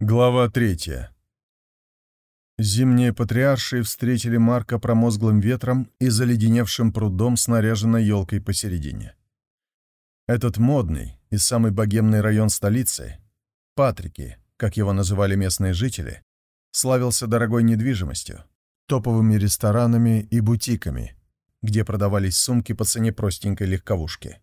Глава третья. Зимние патриарши встретили Марка промозглым ветром и заледеневшим прудом с наряженной елкой посередине. Этот модный и самый богемный район столицы, Патрики, как его называли местные жители, славился дорогой недвижимостью, топовыми ресторанами и бутиками, где продавались сумки по цене простенькой легковушки.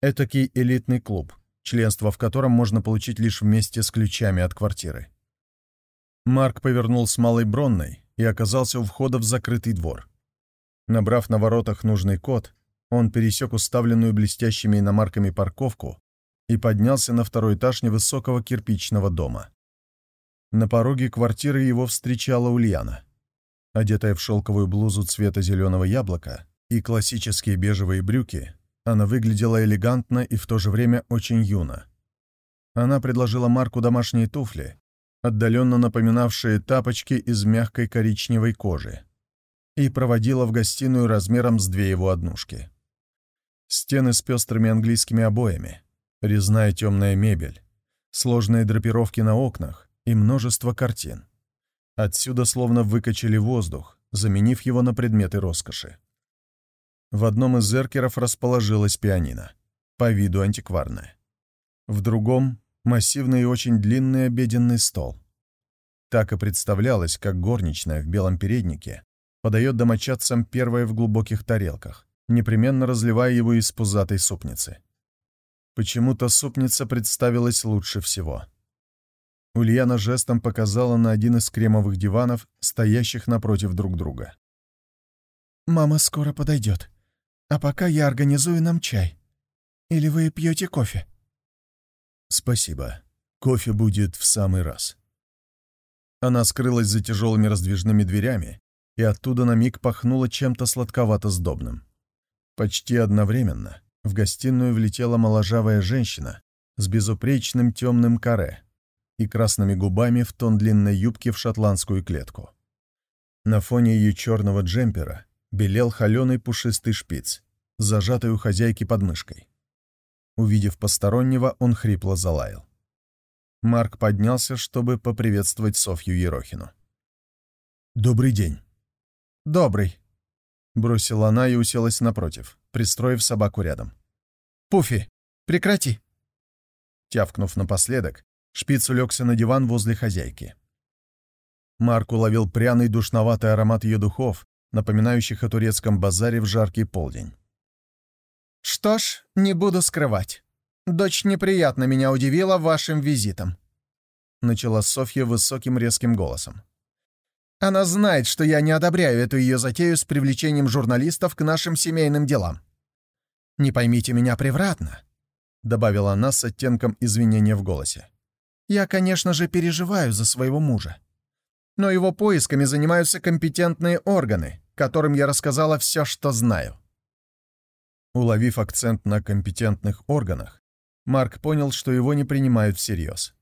Этакий элитный клуб, членство в котором можно получить лишь вместе с ключами от квартиры. Марк повернул с Малой Бронной и оказался у входа в закрытый двор. Набрав на воротах нужный код, он пересек уставленную блестящими иномарками парковку и поднялся на второй этаж невысокого кирпичного дома. На пороге квартиры его встречала Ульяна. Одетая в шелковую блузу цвета зеленого яблока и классические бежевые брюки, она выглядела элегантно и в то же время очень юно. Она предложила Марку домашние туфли, отдаленно напоминавшие тапочки из мягкой коричневой кожи, и проводила в гостиную размером с две его однушки. Стены с пестрыми английскими обоями, резная темная мебель, сложные драпировки на окнах и множество картин. Отсюда словно выкачали воздух, заменив его на предметы роскоши. В одном из зеркеров расположилась пианино, по виду антикварное. В другом — массивный и очень длинный обеденный стол. Так и представлялось, как горничная в белом переднике подает домочадцам первое в глубоких тарелках, непременно разливая его из пузатой супницы. Почему-то супница представилась лучше всего. Ульяна жестом показала на один из кремовых диванов, стоящих напротив друг друга. «Мама скоро подойдет», а пока я организую нам чай. Или вы пьете кофе?» «Спасибо. Кофе будет в самый раз». Она скрылась за тяжелыми раздвижными дверями, и оттуда на миг пахнуло чем-то сладковато-сдобным. Почти одновременно в гостиную влетела моложавая женщина с безупречным темным каре и красными губами в тон длинной юбки в шотландскую клетку. На фоне ее черного джемпера белел холеный пушистый шпиц, зажатый у хозяйки под мышкой. Увидев постороннего, он хрипло залаял. Марк поднялся, чтобы поприветствовать Софью Ерохину. «Добрый день». «Добрый», — бросила она и уселась напротив, пристроив собаку рядом. «Пуфи, прекрати!» Тявкнув напоследок, шпиц улегся на диван возле хозяйки. Марк уловил пряный душноватый аромат ее духов, напоминающих о турецком базаре в жаркий полдень. «Что ж, не буду скрывать. Дочь неприятно меня удивила вашим визитом», — начала Софья высоким резким голосом. «Она знает, что я не одобряю эту ее затею с привлечением журналистов к нашим семейным делам. Не поймите меня превратно», — добавила она с оттенком извинения в голосе. «Я, конечно же, переживаю за своего мужа но его поисками занимаются компетентные органы, которым я рассказала все, что знаю». Уловив акцент на компетентных органах, Марк понял, что его не принимают всерьез.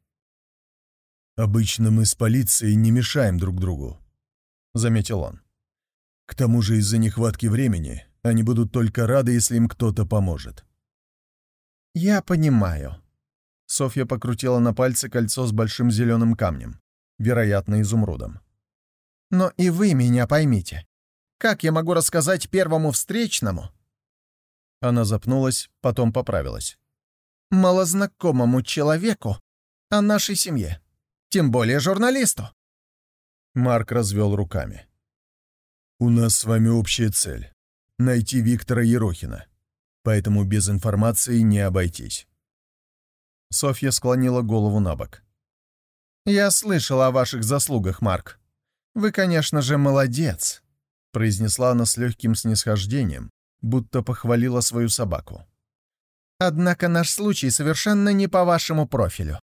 «Обычно мы с полицией не мешаем друг другу», — заметил он. «К тому же из-за нехватки времени они будут только рады, если им кто-то поможет». «Я понимаю». Софья покрутила на пальце кольцо с большим зеленым камнем вероятно, изумрудом. «Но и вы меня поймите. Как я могу рассказать первому встречному?» Она запнулась, потом поправилась. «Малознакомому человеку о нашей семье, тем более журналисту». Марк развел руками. «У нас с вами общая цель — найти Виктора Ерохина, поэтому без информации не обойтись». Софья склонила голову на бок. «Я слышал о ваших заслугах, Марк. Вы, конечно же, молодец», — произнесла она с легким снисхождением, будто похвалила свою собаку. «Однако наш случай совершенно не по вашему профилю».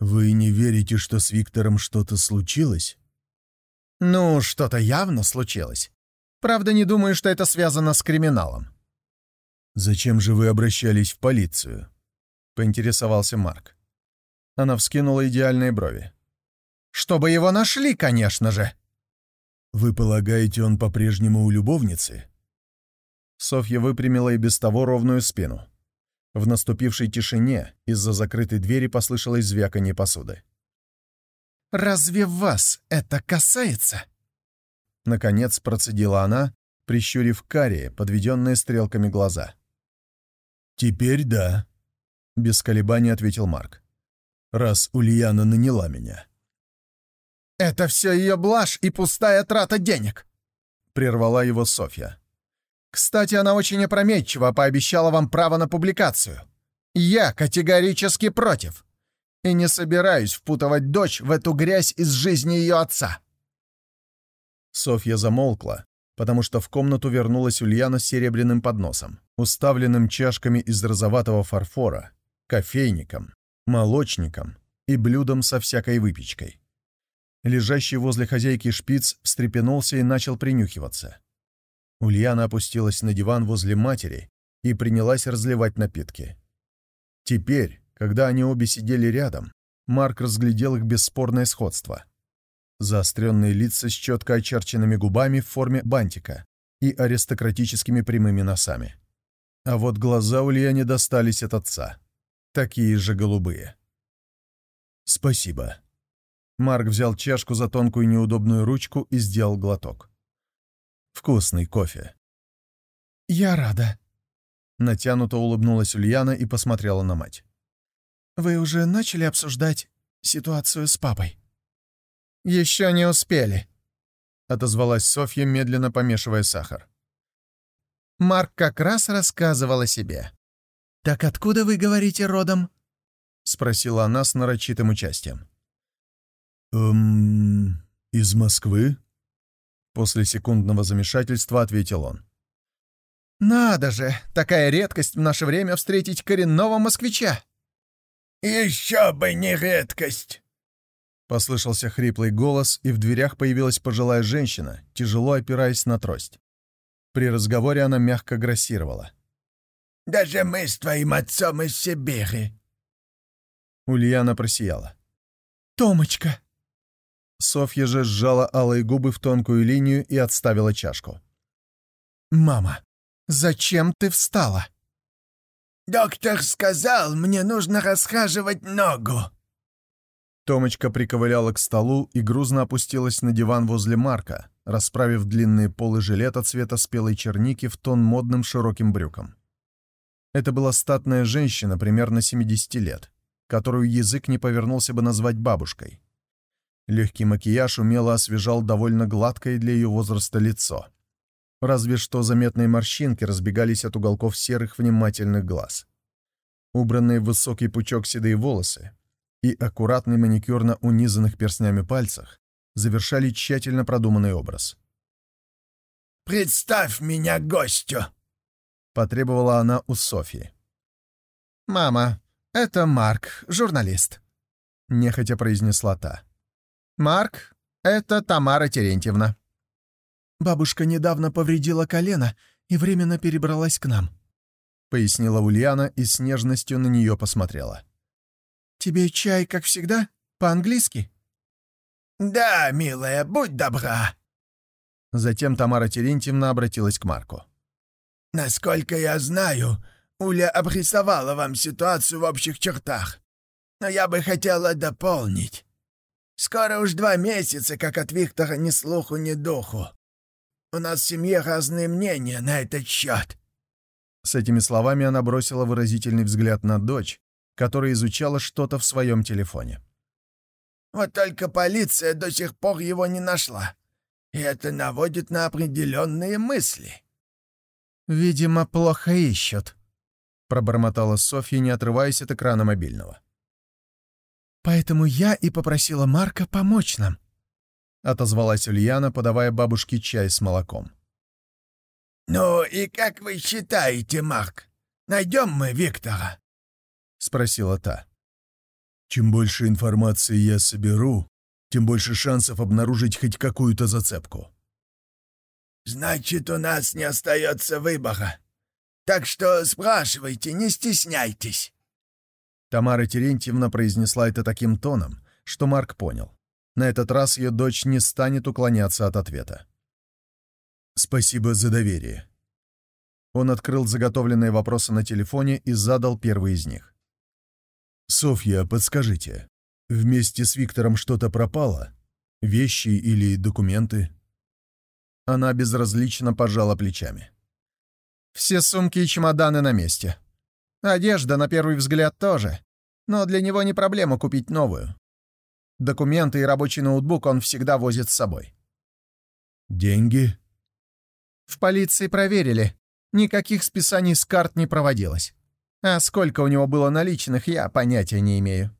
«Вы не верите, что с Виктором что-то случилось?» «Ну, что-то явно случилось. Правда, не думаю, что это связано с криминалом». «Зачем же вы обращались в полицию?» — поинтересовался Марк. Она вскинула идеальные брови. «Чтобы его нашли, конечно же!» «Вы полагаете, он по-прежнему у любовницы?» Софья выпрямила и без того ровную спину. В наступившей тишине из-за закрытой двери послышалось звяканье посуды. «Разве вас это касается?» Наконец процедила она, прищурив карие, подведенные стрелками глаза. «Теперь да», — без колебаний ответил Марк. «Раз Ульяна наняла меня». «Это все ее блажь и пустая трата денег», — прервала его Софья. «Кстати, она очень опрометчиво пообещала вам право на публикацию. Я категорически против и не собираюсь впутывать дочь в эту грязь из жизни ее отца». Софья замолкла, потому что в комнату вернулась Ульяна с серебряным подносом, уставленным чашками из розоватого фарфора, кофейником, молочником и блюдом со всякой выпечкой. Лежащий возле хозяйки шпиц встрепенулся и начал принюхиваться. Ульяна опустилась на диван возле матери и принялась разливать напитки. Теперь, когда они обе сидели рядом, Марк разглядел их бесспорное сходство. Заостренные лица с четко очерченными губами в форме бантика и аристократическими прямыми носами. А вот глаза Ульяне достались от отца. Такие же голубые. «Спасибо». Марк взял чашку за тонкую неудобную ручку и сделал глоток. «Вкусный кофе». «Я рада». Натянуто улыбнулась Ульяна и посмотрела на мать. «Вы уже начали обсуждать ситуацию с папой?» «Еще не успели», — отозвалась Софья, медленно помешивая сахар. Марк как раз рассказывал о себе. «Так откуда вы говорите родом?» — спросила она с нарочитым участием. «Эм... из Москвы?» После секундного замешательства ответил он. «Надо же, такая редкость в наше время встретить коренного москвича!» «Еще бы не редкость!» Послышался хриплый голос, и в дверях появилась пожилая женщина, тяжело опираясь на трость. При разговоре она мягко грассировала. «Даже мы с твоим отцом из Сибири!» Ульяна просияла. «Томочка!» Софья же сжала алые губы в тонкую линию и отставила чашку. «Мама, зачем ты встала?» «Доктор сказал, мне нужно расхаживать ногу». Томочка приковыляла к столу и грузно опустилась на диван возле Марка, расправив длинные полы жилета цвета спелой черники в тон модным широким брюкам. Это была статная женщина примерно 70 лет, которую язык не повернулся бы назвать бабушкой. Легкий макияж умело освежал довольно гладкое для ее возраста лицо разве что заметные морщинки разбегались от уголков серых внимательных глаз. Убранные в высокий пучок седые волосы и аккуратный маникюр на унизанных перстнями пальцах завершали тщательно продуманный образ. «Представь меня гостю!» — потребовала она у Софьи. «Мама, это Марк, журналист», — нехотя произнесла та. «Марк, это Тамара Терентьевна». Бабушка недавно повредила колено и временно перебралась к нам», — пояснила Ульяна и с нежностью на нее посмотрела. «Тебе чай, как всегда, по-английски?» «Да, милая, будь добра». Затем Тамара Терентьевна обратилась к Марку. «Насколько я знаю, Уля обрисовала вам ситуацию в общих чертах. Но я бы хотела дополнить. Скоро уж два месяца, как от Виктора ни слуху, ни духу. У нас в семье разные мнения на этот счет». С этими словами она бросила выразительный взгляд на дочь, которая изучала что-то в своем телефоне. «Вот только полиция до сих пор его не нашла, и это наводит на определенные мысли». «Видимо, плохо ищут», — пробормотала Софья, не отрываясь от экрана мобильного. «Поэтому я и попросила Марка помочь нам. — отозвалась Ульяна, подавая бабушке чай с молоком. «Ну и как вы считаете, Марк, найдем мы Виктора?» — спросила та. «Чем больше информации я соберу, тем больше шансов обнаружить хоть какую-то зацепку». «Значит, у нас не остается выбора. Так что спрашивайте, не стесняйтесь». Тамара Терентьевна произнесла это таким тоном, что Марк понял. На этот раз ее дочь не станет уклоняться от ответа. «Спасибо за доверие». Он открыл заготовленные вопросы на телефоне и задал первый из них. «Софья, подскажите, Вместе с Виктором что-то пропало? Вещи или документы?» Она безразлично пожала плечами. «Все сумки и чемоданы на месте. Одежда, на первый взгляд, тоже. Но для него не проблема купить новую. Документы и рабочий ноутбук он всегда возит с собой. «Деньги?» «В полиции проверили. Никаких списаний с карт не проводилось. А сколько у него было наличных, я понятия не имею».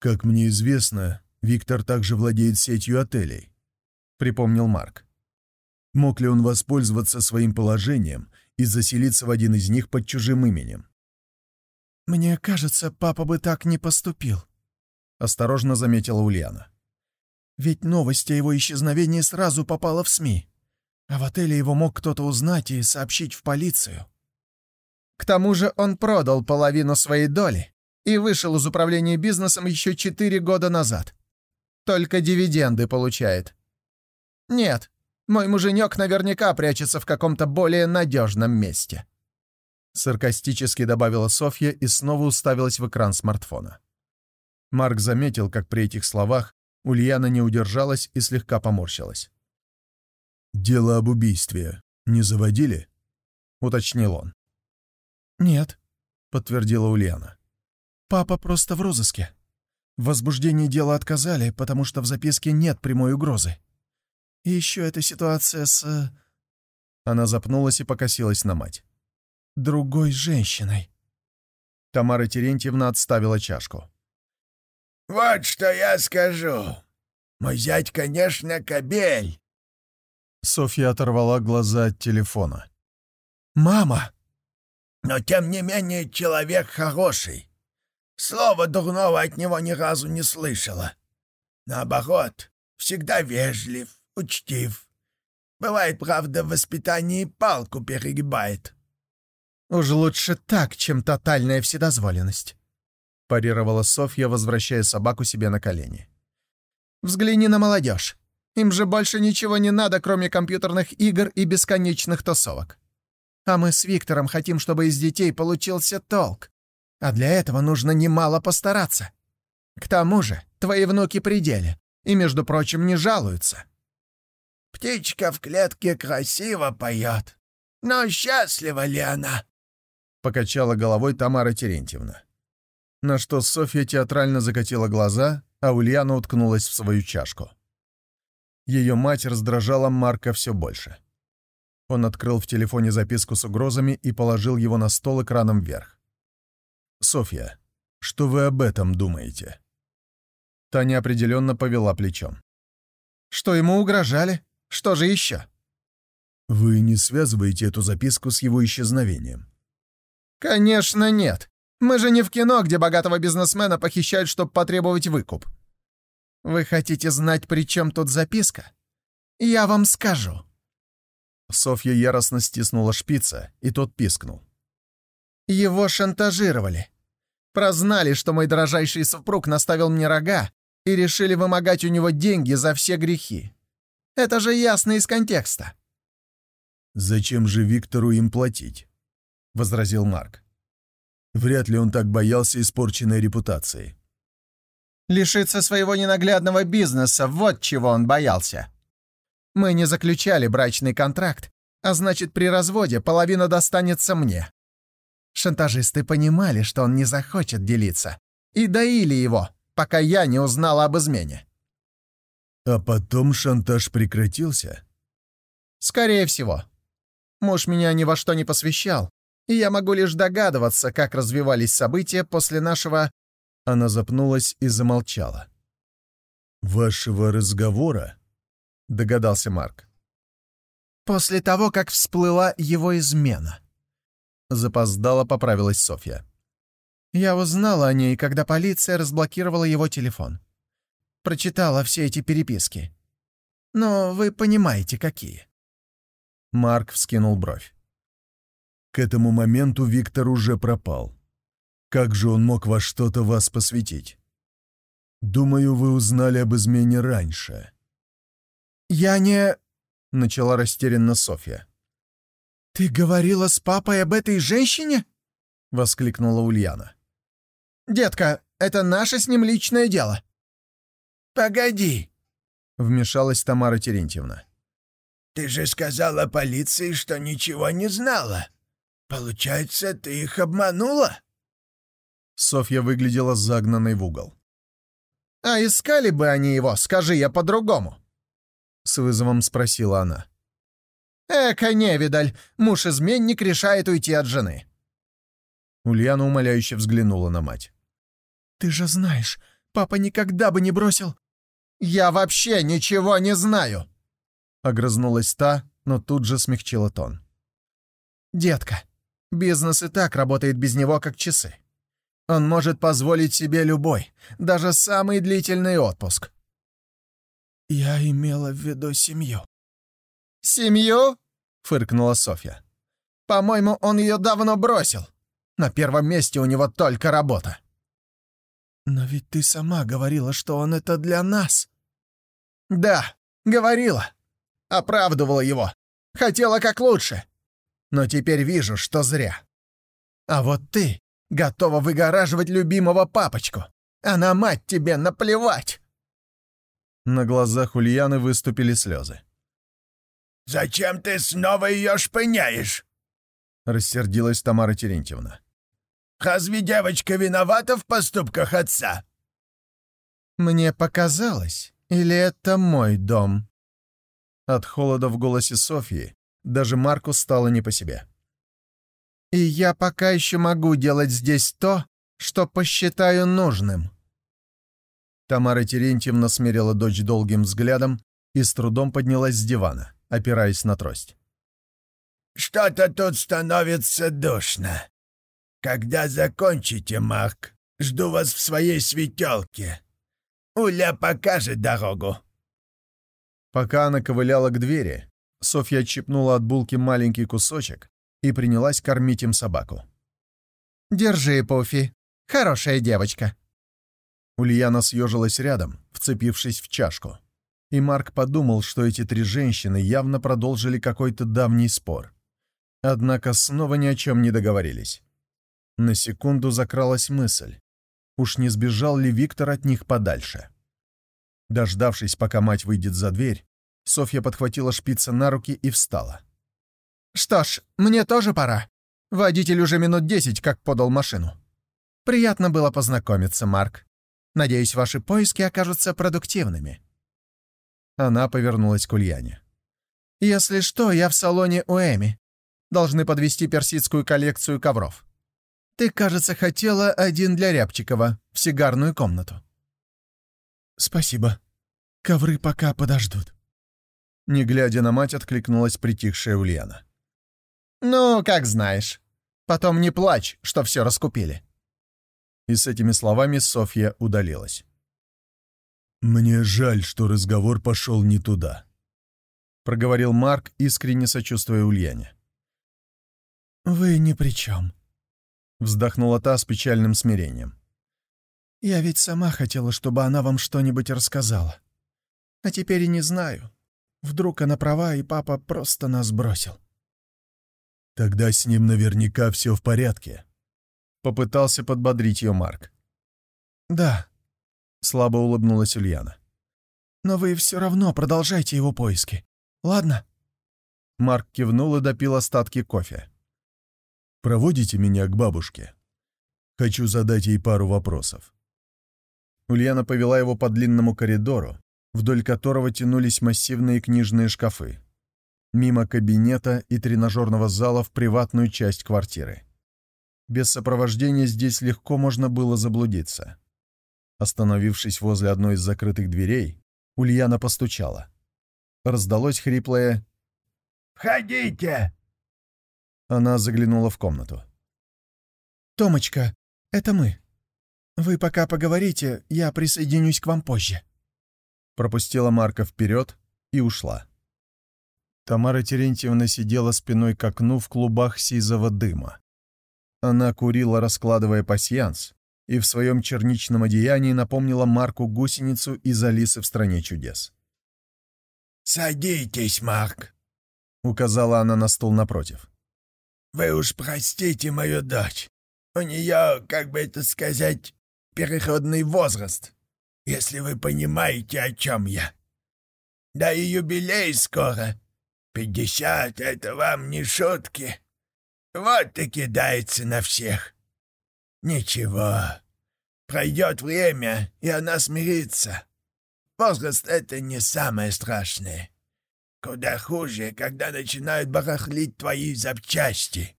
«Как мне известно, Виктор также владеет сетью отелей», — припомнил Марк. «Мог ли он воспользоваться своим положением и заселиться в один из них под чужим именем?» «Мне кажется, папа бы так не поступил», — осторожно заметила Ульяна. «Ведь новость о его исчезновении сразу попала в СМИ, а в отеле его мог кто-то узнать и сообщить в полицию». К тому же он продал половину своей доли и вышел из управления бизнесом еще четыре года назад. Только дивиденды получает. Нет, мой муженек наверняка прячется в каком-то более надежном месте. Саркастически добавила Софья и снова уставилась в экран смартфона. Марк заметил, как при этих словах Ульяна не удержалась и слегка поморщилась. «Дело об убийстве не заводили?» — уточнил он. «Нет», — подтвердила Ульяна. «Папа просто в розыске. В возбуждении дела отказали, потому что в записке нет прямой угрозы. И еще эта ситуация с...» э, Она запнулась и покосилась на мать. «Другой женщиной». Тамара Терентьевна отставила чашку. «Вот что я скажу. Мой зять, конечно, кобель». Софья оторвала глаза от телефона. «Мама!» «Но, тем не менее, человек хороший. Слова дурного от него ни разу не слышала. Наоборот, всегда вежлив, учтив. Бывает, правда, в воспитании палку перегибает». «Уж лучше так, чем тотальная вседозволенность», — парировала Софья, возвращая собаку себе на колени. «Взгляни на молодежь. Им же больше ничего не надо, кроме компьютерных игр и бесконечных тусовок. А мы с Виктором хотим, чтобы из детей получился толк. А для этого нужно немало постараться. К тому же, твои внуки при деле, и, между прочим, не жалуются». «Птичка в клетке красиво поет. Но счастлива ли она?» — покачала головой Тамара Терентьевна. На что Софья театрально закатила глаза, а Ульяна уткнулась в свою чашку. Ее мать раздражала Марка все больше. Он открыл в телефоне записку с угрозами и положил его на стол экраном вверх. «Софья, что вы об этом думаете?» Таня определенно повела плечом. «Что ему угрожали? Что же еще?» «Вы не связываете эту записку с его исчезновением?» «Конечно нет. Мы же не в кино, где богатого бизнесмена похищают, чтобы потребовать выкуп. Вы хотите знать, при чем тут записка? Я вам скажу». Софья яростно стиснула шпица, и тот пискнул. «Его шантажировали. Прознали, что мой дорожайший супруг наставил мне рога и решили вымогать у него деньги за все грехи. Это же ясно из контекста». «Зачем же Виктору им платить?» — возразил Марк. Вряд ли он так боялся испорченной репутации. Лишиться своего ненаглядного бизнеса — вот чего он боялся. Мы не заключали брачный контракт, а значит, при разводе половина достанется мне. Шантажисты понимали, что он не захочет делиться, и доили его, пока я не узнала об измене. А потом шантаж прекратился? Скорее всего. Муж меня ни во что не посвящал, и я могу лишь догадываться, как развивались события после нашего...» Она запнулась и замолчала. «Вашего разговора?» — догадался Марк. «После того, как всплыла его измена». Запоздала поправилась Софья. «Я узнала о ней, когда полиция разблокировала его телефон. Прочитала все эти переписки. Но вы понимаете, какие». Марк вскинул бровь. К этому моменту Виктор уже пропал. Как же он мог во что-то вас посвятить? Думаю, вы узнали об измене раньше. «Я не...» — начала растерянно Софья. «Ты говорила с папой об этой женщине?» — воскликнула Ульяна. «Детка, Это наше с ним личное дело». «Погоди», — вмешалась Тамара Терентьевна. «Ты же сказала полиции, что ничего не знала. Получается, ты их обманула?» Софья выглядела загнанной в угол. «А искали бы они его, скажи я по-другому?» С вызовом спросила она. «Эка, невидаль, муж-изменник решает уйти от жены». Ульяна умоляюще взглянула на мать. «Ты же знаешь, папа никогда бы не бросил...» «Я вообще ничего не знаю!» Огрызнулась та, но тут же смягчила тон. «Детка, бизнес и так работает без него, как часы. Он может позволить себе любой, даже самый длительный отпуск». «Я имела в виду семью». «Семью?» — фыркнула Софья. «По-моему, он ее давно бросил. На первом месте у него только работа». «Но ведь ты сама говорила, что он это для нас». «Да, говорила. Оправдывала его. Хотела как лучше. Но теперь вижу, что зря. А вот ты готова выгораживать любимого папочку. А на мать тебе наплевать!» На глазах Ульяны выступили слезы. «Зачем ты снова ее шпыняешь?» Рассердилась Тамара Терентьевна. «Разве девочка виновата в поступках отца?» «Мне показалось, или это мой дом?» От холода в голосе Софьи даже Марку стало не по себе. «И я пока еще могу делать здесь то, что посчитаю нужным». Тамара Терентьевна смерила дочь долгим взглядом и с трудом поднялась с дивана, опираясь на трость. «Что-то тут становится душно. Когда закончите, Марк, жду вас в своей светелке. Уля покажет дорогу». Пока она ковыляла к двери, Софья отщипнула от булки маленький кусочек и принялась кормить им собаку. «Держи, Пуфи. Хорошая девочка». Ульяна съежилась рядом, вцепившись в чашку. И Марк подумал, что эти три женщины явно продолжили какой-то давний спор. Однако снова ни о чем не договорились. На секунду закралась мысль. Уж не сбежал ли Виктор от них подальше? Дождавшись, пока мать выйдет за дверь, Софья подхватила шпица на руки и встала. «Что ж, мне тоже пора. Водитель уже минут десять как подал машину. Приятно было познакомиться, Марк. Надеюсь, ваши поиски окажутся продуктивными». Она повернулась к Ульяне. «Если что, я в салоне у Эми. Должны подвести персидскую коллекцию ковров. Ты, кажется, хотела один для Рябчикова, в сигарную комнату». «Спасибо. Ковры пока подождут». Не глядя на мать, откликнулась притихшая Ульяна. «Ну, как знаешь. Потом не плачь, что все раскупили» и с этими словами Софья удалилась. «Мне жаль, что разговор пошел не туда», — проговорил Марк, искренне сочувствуя Ульяне. «Вы ни при чем», — вздохнула та с печальным смирением. «Я ведь сама хотела, чтобы она вам что-нибудь рассказала. А теперь и не знаю. Вдруг она права, и папа просто нас бросил». «Тогда с ним наверняка все в порядке», Попытался подбодрить ее Марк. «Да», — слабо улыбнулась Ульяна. «Но вы все равно продолжайте его поиски. Ладно?» Марк кивнул и допил остатки кофе. «Проводите меня к бабушке. Хочу задать ей пару вопросов». Ульяна повела его по длинному коридору, вдоль которого тянулись массивные книжные шкафы, мимо кабинета и тренажерного зала в приватную часть квартиры. Без сопровождения здесь легко можно было заблудиться. Остановившись возле одной из закрытых дверей, Ульяна постучала. Раздалось хриплое «Входите!» Она заглянула в комнату. «Томочка, это мы. Вы пока поговорите, я присоединюсь к вам позже». Пропустила Марка вперед и ушла. Тамара Терентьевна сидела спиной к окну в клубах сизого дыма. Она курила, раскладывая пасьянс, и в своем черничном одеянии напомнила Марку гусеницу из «Алисы в стране чудес». «Садитесь, Марк», — указала она на стул напротив. «Вы уж простите мою дочь. У нее, как бы это сказать, переходный возраст, если вы понимаете, о чем я. Да и юбилей скоро. Пятьдесят — это вам не шутки. Вот и кидается на всех. Ничего, пройдет время, и она смирится. Возраст — это не самое страшное. Куда хуже, когда начинают барахлить твои запчасти.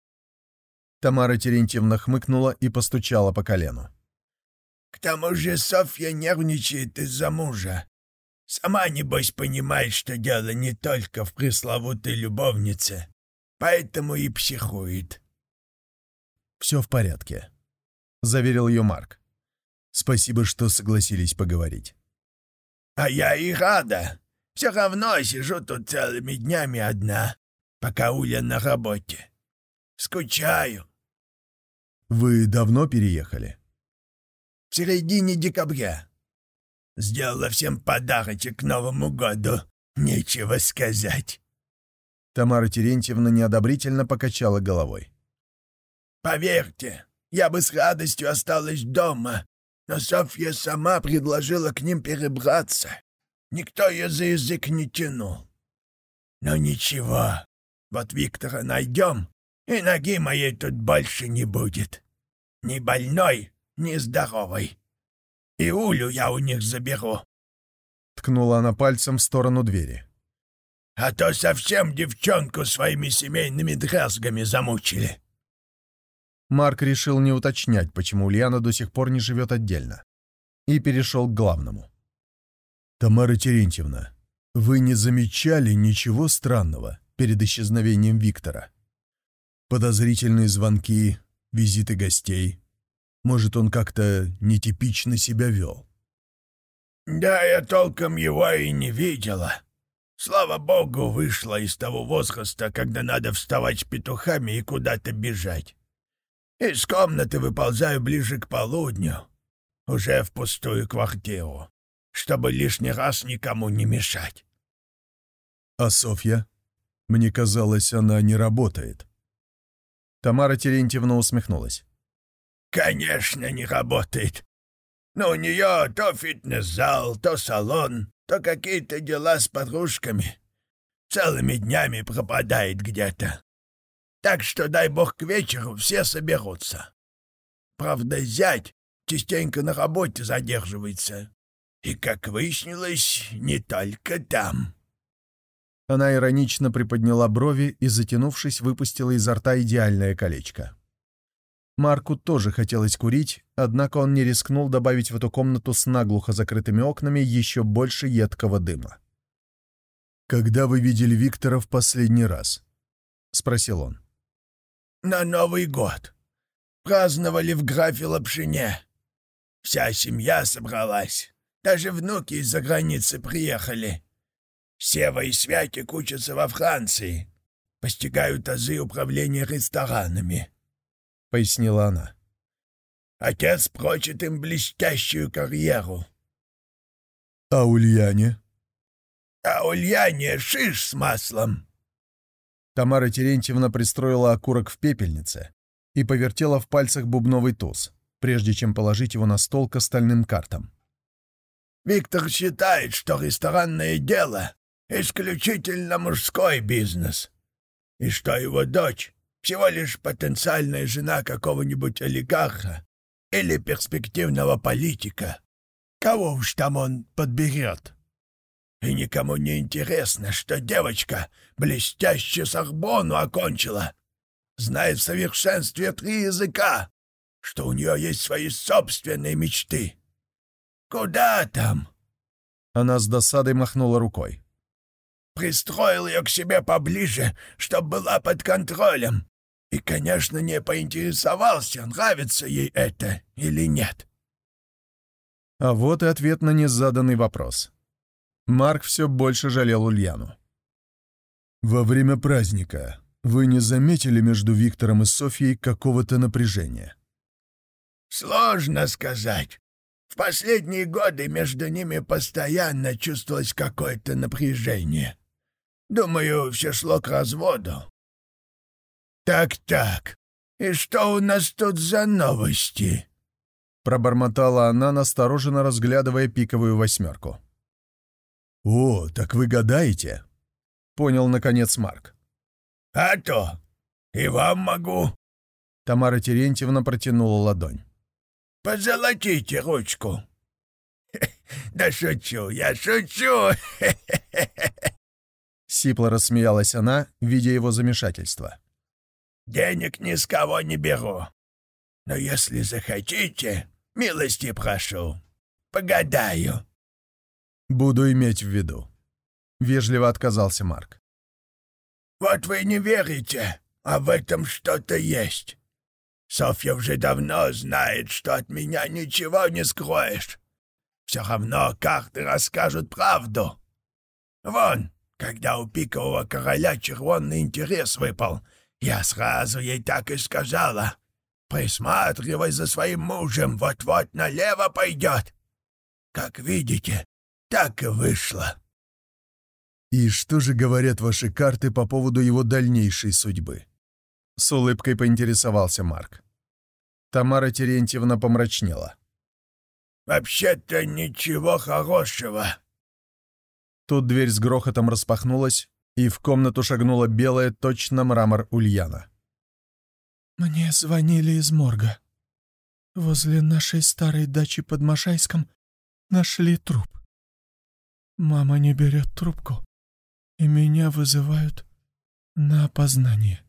Тамара Терентьевна хмыкнула и постучала по колену. К тому же Софья нервничает из-за мужа. Сама, небось, понимает, что дело не только в пресловутой любовнице, поэтому и психует. «Все в порядке», — заверил ее Марк. «Спасибо, что согласились поговорить». «А я и рада. Все равно сижу тут целыми днями одна, пока Уля на работе. Скучаю». «Вы давно переехали?» «В середине декабря. Сделала всем подарочек к Новому году. Нечего сказать». Тамара Терентьевна неодобрительно покачала головой. «Поверьте, я бы с радостью осталась дома, но Софья сама предложила к ним перебраться. Никто ее за язык не тянул. Но ничего, вот Виктора найдем, и ноги моей тут больше не будет. Ни больной, ни здоровой. И Улю я у них заберу. Ткнула она пальцем в сторону двери. А то совсем девчонку своими семейными дрязгами замучили. Марк решил не уточнять, почему Ульяна до сих пор не живет отдельно, и перешел к главному. «Тамара Терентьевна, вы не замечали ничего странного перед исчезновением Виктора? Подозрительные звонки, визиты гостей. Может, он как-то нетипично себя вел?» «Да, я толком его и не видела. Слава богу, вышла из того возраста, когда надо вставать с петухами и куда-то бежать. Из комнаты выползаю ближе к полудню, уже в пустую квартиру, чтобы лишний раз никому не мешать. «А Софья? Мне казалось, она не работает». Тамара Терентьевна усмехнулась. «Конечно, не работает. Но у нее то фитнес-зал, то салон, то какие-то дела с подружками. Целыми днями пропадает где-то. Так что, дай бог, к вечеру все соберутся. Правда, зять частенько на работе задерживается. И, как выяснилось, не только там. Она иронично приподняла брови и, затянувшись, выпустила изо рта идеальное колечко. Марку тоже хотелось курить, однако он не рискнул добавить в эту комнату с наглухо закрытыми окнами еще больше едкого дыма. «Когда вы видели Виктора в последний раз?» — спросил он на Новый год. Праздновали в графе Лапшине. Вся семья собралась. Даже внуки из-за границы приехали. Сева и Святик учатся во Франции. Постигают азы управления ресторанами», — пояснила она. «Отец прочит им блестящую карьеру». «А Ульяне?» «А Ульяне шиш с маслом. Тамара Терентьевна пристроила окурок в пепельнице и повертела в пальцах бубновый туз, прежде чем положить его на стол к остальным картам. «Виктор считает, что ресторанное дело — исключительно мужской бизнес, и что его дочь — всего лишь потенциальная жена какого-нибудь олигарха или перспективного политика. Кого уж там он подберет?» И никому не интересно, что девочка блестяще Сорбону окончила. Знает в совершенстве три языка, что у нее есть свои собственные мечты. Куда там?» Она с досадой махнула рукой. «Пристроил ее к себе поближе, чтобы была под контролем. И, конечно, не поинтересовался, нравится ей это или нет». А вот и ответ на незаданный вопрос. Марк все больше жалел Ульяну. «Во время праздника вы не заметили между Виктором и Софьей какого-то напряжения?» «Сложно сказать. В последние годы между ними постоянно чувствовалось какое-то напряжение. Думаю, все шло к разводу». «Так-так, и что у нас тут за новости?» Пробормотала она, настороженно разглядывая пиковую восьмерку. «О, так вы гадаете?» — понял, наконец, Марк. «А то! И вам могу!» Тамара Терентьевна протянула ладонь. «Позолотите ручку!» «Да шучу, я шучу!» Сипло рассмеялась она, видя его замешательство. «Денег ни с кого не беру. Но если захотите, милости прошу. Погадаю». «Буду иметь в виду», — вежливо отказался Марк. «Вот вы не верите, а в этом что-то есть. Софья уже давно знает, что от меня ничего не скроешь. Все равно карты расскажут правду. Вон, когда у пикового короля червонный интерес выпал, я сразу ей так и сказала. Присматривай за своим мужем, вот-вот налево пойдет. Как видите, так и вышло. «И что же говорят ваши карты по поводу его дальнейшей судьбы?» С улыбкой поинтересовался Марк. Тамара Терентьевна помрачнела. «Вообще-то ничего хорошего». Тут дверь с грохотом распахнулась, и в комнату шагнула белая, точно мрамор Ульяна. «Мне звонили из морга. Возле нашей старой дачи под Машайском нашли труп. Мама не берет трубку, и меня вызывают на опознание.